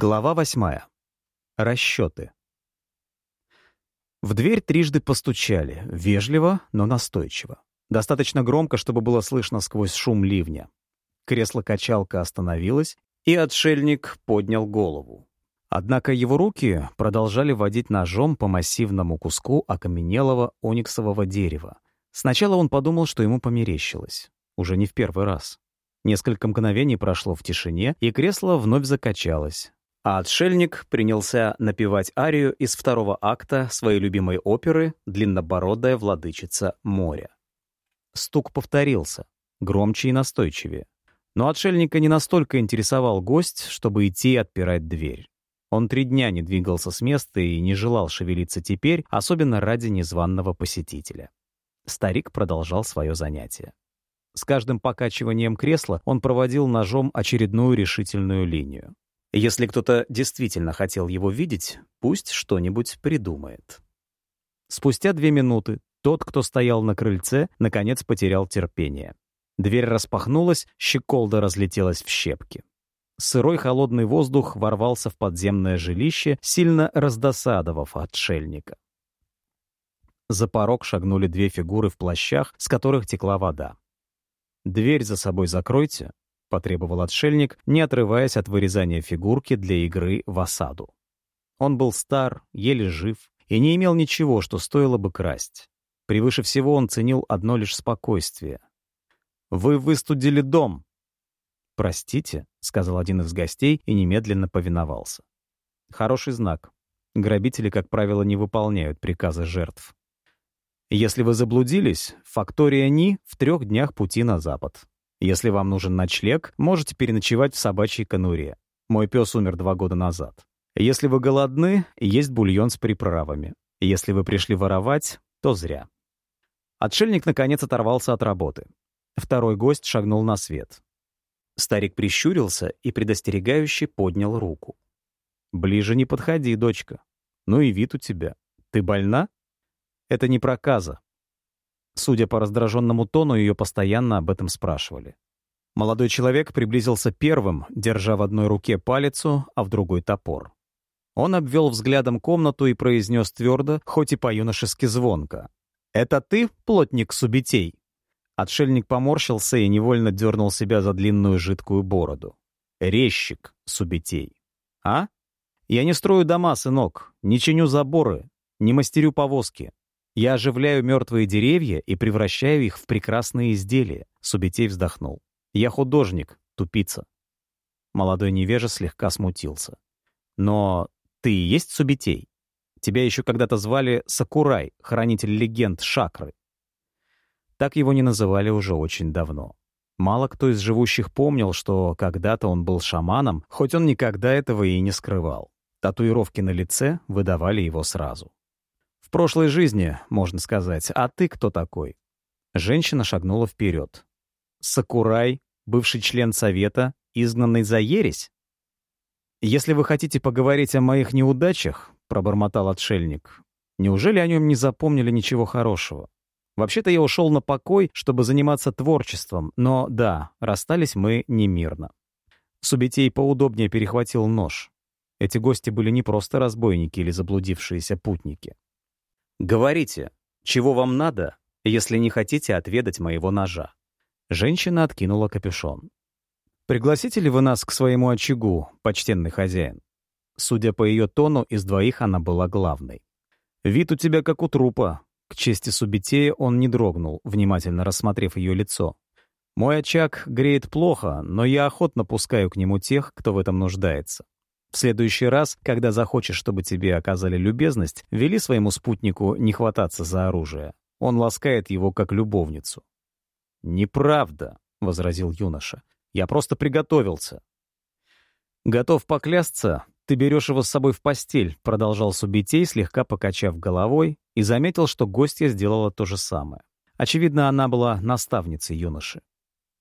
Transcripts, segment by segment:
Глава восьмая. Расчеты. В дверь трижды постучали, вежливо, но настойчиво. Достаточно громко, чтобы было слышно сквозь шум ливня. Кресло-качалка остановилось, и отшельник поднял голову. Однако его руки продолжали водить ножом по массивному куску окаменелого ониксового дерева. Сначала он подумал, что ему померещилось. Уже не в первый раз. Несколько мгновений прошло в тишине, и кресло вновь закачалось, а отшельник принялся напевать арию из второго акта своей любимой оперы «Длиннобородая владычица моря». Стук повторился, громче и настойчивее. Но отшельника не настолько интересовал гость, чтобы идти отпирать дверь. Он три дня не двигался с места и не желал шевелиться теперь, особенно ради незваного посетителя. Старик продолжал свое занятие. С каждым покачиванием кресла он проводил ножом очередную решительную линию. Если кто-то действительно хотел его видеть, пусть что-нибудь придумает. Спустя две минуты тот, кто стоял на крыльце, наконец потерял терпение. Дверь распахнулась, щеколда разлетелась в щепки. Сырой холодный воздух ворвался в подземное жилище, сильно раздосадовав отшельника. За порог шагнули две фигуры в плащах, с которых текла вода. «Дверь за собой закройте», — потребовал отшельник, не отрываясь от вырезания фигурки для игры в осаду. Он был стар, еле жив и не имел ничего, что стоило бы красть. Превыше всего он ценил одно лишь спокойствие. «Вы выстудили дом!» «Простите», — сказал один из гостей и немедленно повиновался. Хороший знак. Грабители, как правило, не выполняют приказы жертв. Если вы заблудились, фактория Ни в трех днях пути на запад. Если вам нужен ночлег, можете переночевать в собачьей конуре. Мой пес умер два года назад. Если вы голодны, есть бульон с приправами. Если вы пришли воровать, то зря. Отшельник, наконец, оторвался от работы. Второй гость шагнул на свет. Старик прищурился и предостерегающе поднял руку. «Ближе не подходи, дочка. Ну и вид у тебя. Ты больна?» «Это не проказа. Судя по раздраженному тону, ее постоянно об этом спрашивали. Молодой человек приблизился первым, держа в одной руке палицу, а в другой — топор. Он обвел взглядом комнату и произнес твердо, хоть и по-юношески звонко. «Это ты, плотник Субитей?» Отшельник поморщился и невольно дернул себя за длинную жидкую бороду. «Резчик Субитей». «А? Я не строю дома, сынок, не чиню заборы, не мастерю повозки. Я оживляю мертвые деревья и превращаю их в прекрасные изделия. Субитей вздохнул. Я художник, тупица. Молодой невежа слегка смутился. Но ты и есть Субитей? Тебя еще когда-то звали Сакурай, хранитель легенд Шакры. Так его не называли уже очень давно. Мало кто из живущих помнил, что когда-то он был шаманом, хоть он никогда этого и не скрывал. Татуировки на лице выдавали его сразу. В прошлой жизни, можно сказать. А ты кто такой?» Женщина шагнула вперед. «Сакурай, бывший член совета, изгнанный за ересь?» «Если вы хотите поговорить о моих неудачах», — пробормотал отшельник, «неужели о нем не запомнили ничего хорошего? Вообще-то я ушел на покой, чтобы заниматься творчеством, но да, расстались мы немирно». Субитей поудобнее перехватил нож. Эти гости были не просто разбойники или заблудившиеся путники. «Говорите, чего вам надо, если не хотите отведать моего ножа?» Женщина откинула капюшон. «Пригласите ли вы нас к своему очагу, почтенный хозяин?» Судя по ее тону, из двоих она была главной. «Вид у тебя как у трупа». К чести Субитея он не дрогнул, внимательно рассмотрев ее лицо. «Мой очаг греет плохо, но я охотно пускаю к нему тех, кто в этом нуждается. В следующий раз, когда захочешь, чтобы тебе оказали любезность, вели своему спутнику не хвататься за оружие. Он ласкает его как любовницу. «Неправда», — возразил юноша. «Я просто приготовился». «Готов поклясться, ты берешь его с собой в постель», — продолжал Субитей, слегка покачав головой, и заметил, что гостья сделала то же самое. Очевидно, она была наставницей юноши.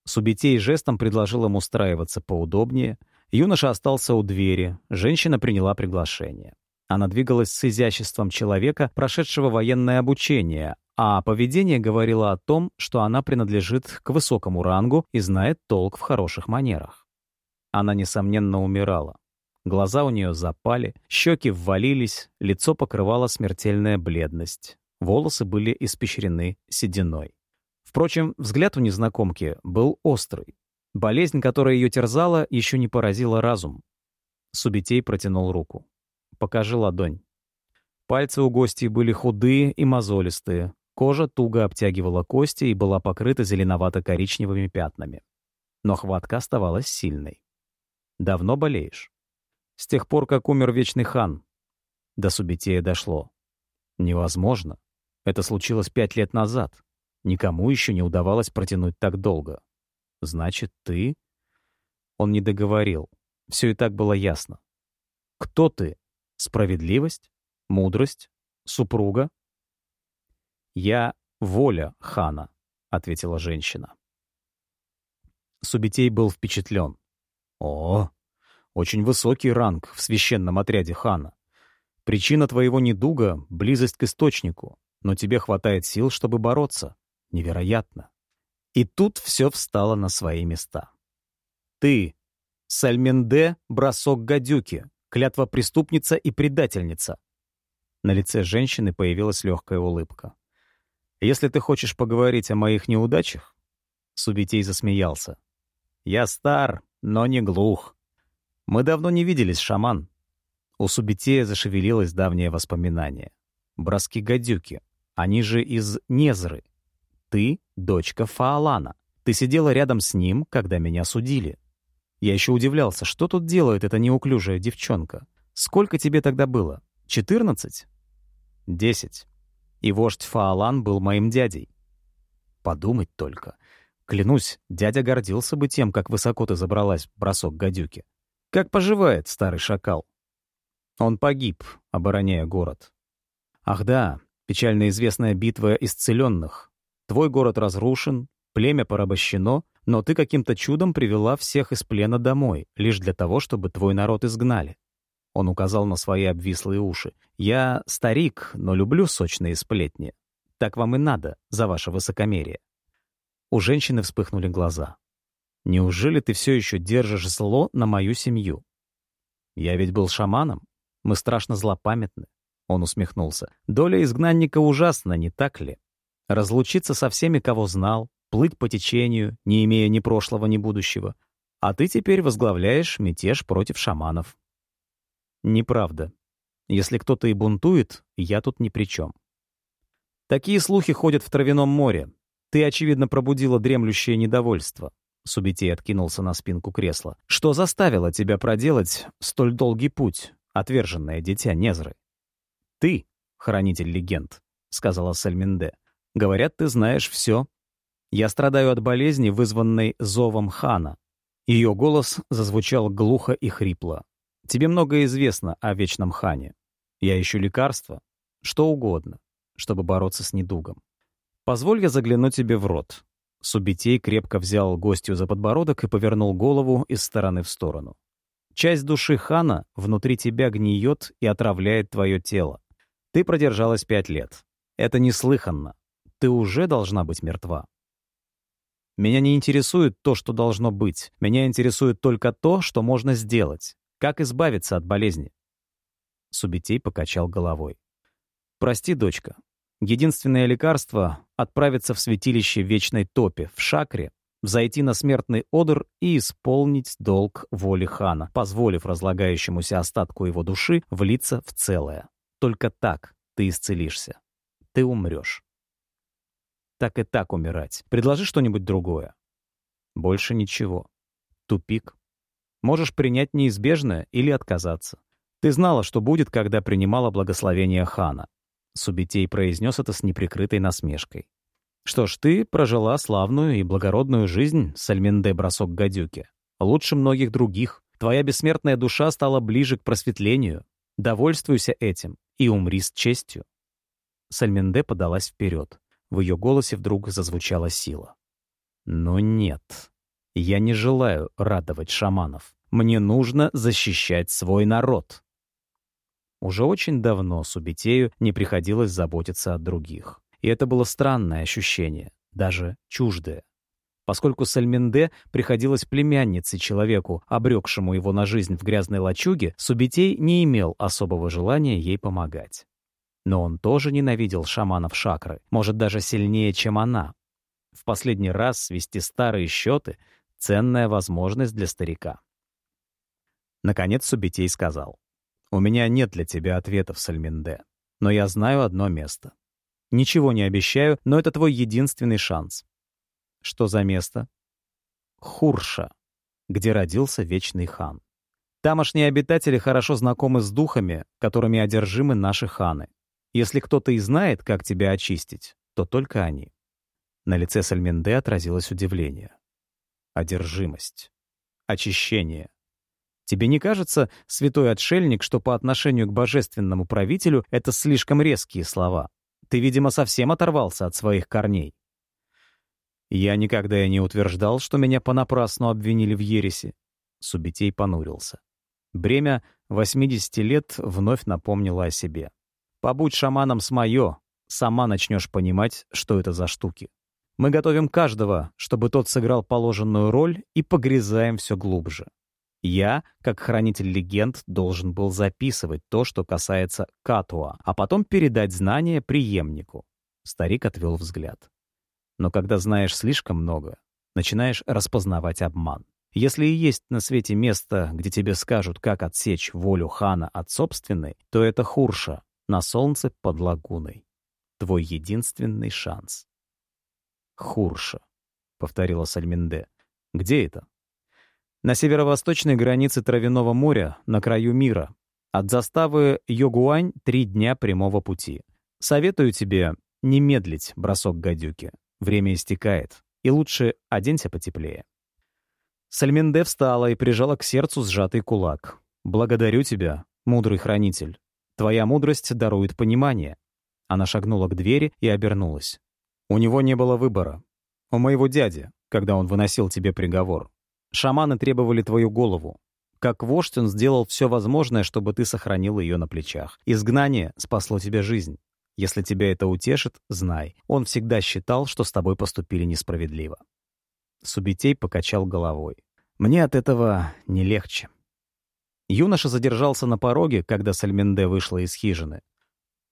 Субитей жестом предложил ему устраиваться поудобнее — Юноша остался у двери, женщина приняла приглашение. Она двигалась с изяществом человека, прошедшего военное обучение, а поведение говорило о том, что она принадлежит к высокому рангу и знает толк в хороших манерах. Она, несомненно, умирала. Глаза у нее запали, щеки ввалились, лицо покрывала смертельная бледность. Волосы были испещрены сединой. Впрочем, взгляд у незнакомки был острый. Болезнь, которая ее терзала, еще не поразила разум. Субитей протянул руку. «Покажи ладонь». Пальцы у гостей были худые и мозолистые. Кожа туго обтягивала кости и была покрыта зеленовато-коричневыми пятнами. Но хватка оставалась сильной. «Давно болеешь?» С тех пор, как умер Вечный Хан. До Субитея дошло. Невозможно. Это случилось пять лет назад. Никому еще не удавалось протянуть так долго. Значит, ты... Он не договорил. Все и так было ясно. Кто ты? Справедливость? Мудрость? Супруга? Я воля хана, ответила женщина. Субитей был впечатлен. О, очень высокий ранг в священном отряде хана. Причина твоего недуга — близость к источнику, но тебе хватает сил, чтобы бороться. Невероятно. И тут все встало на свои места. Ты, Сальменде, бросок гадюки, клятва преступница и предательница. На лице женщины появилась легкая улыбка. «Если ты хочешь поговорить о моих неудачах...» Субитей засмеялся. «Я стар, но не глух. Мы давно не виделись, шаман. У Субитея зашевелилось давнее воспоминание. Броски-гадюки. Они же из Незры. Ты — дочка Фаалана. Ты сидела рядом с ним, когда меня судили. Я еще удивлялся, что тут делает эта неуклюжая девчонка. Сколько тебе тогда было? Четырнадцать? Десять. И вождь Фаалан был моим дядей. Подумать только. Клянусь, дядя гордился бы тем, как высоко ты забралась бросок гадюки. Как поживает старый шакал? Он погиб, обороняя город. Ах да, печально известная битва исцеленных. Твой город разрушен, племя порабощено, но ты каким-то чудом привела всех из плена домой, лишь для того, чтобы твой народ изгнали. Он указал на свои обвислые уши. «Я старик, но люблю сочные сплетни. Так вам и надо, за ваше высокомерие». У женщины вспыхнули глаза. Неужели ты все еще держишь зло на мою семью? Я ведь был шаманом. Мы страшно злопамятны. Он усмехнулся. Доля изгнанника ужасна, не так ли? Разлучиться со всеми, кого знал, плыть по течению, не имея ни прошлого, ни будущего. А ты теперь возглавляешь мятеж против шаманов. Неправда. Если кто-то и бунтует, я тут ни при чем. Такие слухи ходят в травяном море. Ты, очевидно, пробудила дремлющее недовольство. Субитей откинулся на спинку кресла. «Что заставило тебя проделать столь долгий путь, отверженное дитя Незры?» «Ты, хранитель легенд», — сказала Сальминде. «Говорят, ты знаешь все. Я страдаю от болезни, вызванной зовом хана». Ее голос зазвучал глухо и хрипло. «Тебе многое известно о Вечном Хане. Я ищу лекарства, что угодно, чтобы бороться с недугом. Позволь я загляну тебе в рот. Субитей крепко взял гостью за подбородок и повернул голову из стороны в сторону. «Часть души хана внутри тебя гниет и отравляет твое тело. Ты продержалась пять лет. Это неслыханно. Ты уже должна быть мертва. Меня не интересует то, что должно быть. Меня интересует только то, что можно сделать. Как избавиться от болезни?» Субитей покачал головой. «Прости, дочка, Единственное лекарство — отправиться в святилище Вечной Топи, в Шакре, взойти на смертный одр и исполнить долг воли хана, позволив разлагающемуся остатку его души влиться в целое. Только так ты исцелишься. Ты умрешь. Так и так умирать. Предложи что-нибудь другое. Больше ничего. Тупик. Можешь принять неизбежное или отказаться. Ты знала, что будет, когда принимала благословение хана. Субитей произнес это с неприкрытой насмешкой. «Что ж, ты прожила славную и благородную жизнь, Сальменде бросок гадюки. Лучше многих других. Твоя бессмертная душа стала ближе к просветлению. Довольствуйся этим и умри с честью». Сальменде подалась вперед. В ее голосе вдруг зазвучала сила. «Но нет, я не желаю радовать шаманов. Мне нужно защищать свой народ». Уже очень давно Субитею не приходилось заботиться о других. И это было странное ощущение, даже чуждое. Поскольку Сальминде приходилось племянницей человеку, обрекшему его на жизнь в грязной лачуге, Субитей не имел особого желания ей помогать. Но он тоже ненавидел шаманов Шакры, может, даже сильнее, чем она. В последний раз свести старые счеты — ценная возможность для старика. Наконец Субитей сказал, «У меня нет для тебя ответов, Сальминде, но я знаю одно место. Ничего не обещаю, но это твой единственный шанс. Что за место? Хурша, где родился Вечный Хан. Тамошние обитатели хорошо знакомы с духами, которыми одержимы наши ханы. Если кто-то и знает, как тебя очистить, то только они. На лице Сальминде отразилось удивление. Одержимость. Очищение. Тебе не кажется, святой отшельник, что по отношению к божественному правителю это слишком резкие слова? Ты, видимо, совсем оторвался от своих корней. Я никогда и не утверждал, что меня понапрасну обвинили в ересе. Субитей понурился. Бремя 80 лет вновь напомнило о себе. Побудь шаманом с моё, сама начнешь понимать, что это за штуки. Мы готовим каждого, чтобы тот сыграл положенную роль и погрязаем все глубже. Я, как хранитель легенд, должен был записывать то, что касается Катуа, а потом передать знания преемнику. Старик отвел взгляд. Но когда знаешь слишком много, начинаешь распознавать обман. Если и есть на свете место, где тебе скажут, как отсечь волю хана от собственной, то это Хурша, на солнце под лагуной. Твой единственный шанс. «Хурша», — повторила Сальминде. «Где это?» «На северо-восточной границе Травяного моря, на краю мира. От заставы Йогуань три дня прямого пути. Советую тебе не медлить, бросок гадюки. Время истекает, и лучше оденься потеплее». Сальминде встала и прижала к сердцу сжатый кулак. «Благодарю тебя, мудрый хранитель. Твоя мудрость дарует понимание». Она шагнула к двери и обернулась. «У него не было выбора. У моего дяди, когда он выносил тебе приговор. Шаманы требовали твою голову. Как вождь он сделал все возможное, чтобы ты сохранил ее на плечах. Изгнание спасло тебе жизнь. Если тебя это утешит, знай, он всегда считал, что с тобой поступили несправедливо. Субитей покачал головой. Мне от этого не легче. Юноша задержался на пороге, когда Сальменде вышла из хижины.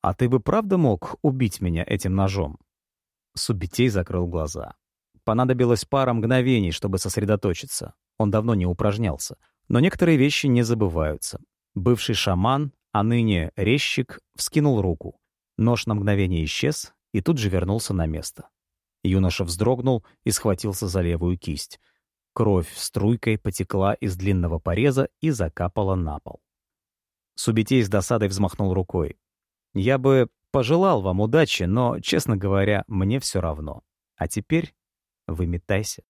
«А ты бы правда мог убить меня этим ножом?» Субитей закрыл глаза. Понадобилось пара мгновений, чтобы сосредоточиться. Он давно не упражнялся. Но некоторые вещи не забываются. Бывший шаман, а ныне резчик, вскинул руку. Нож на мгновение исчез и тут же вернулся на место. Юноша вздрогнул и схватился за левую кисть. Кровь струйкой потекла из длинного пореза и закапала на пол. Субитей с досадой взмахнул рукой. «Я бы пожелал вам удачи, но, честно говоря, мне все равно. А теперь выметайся».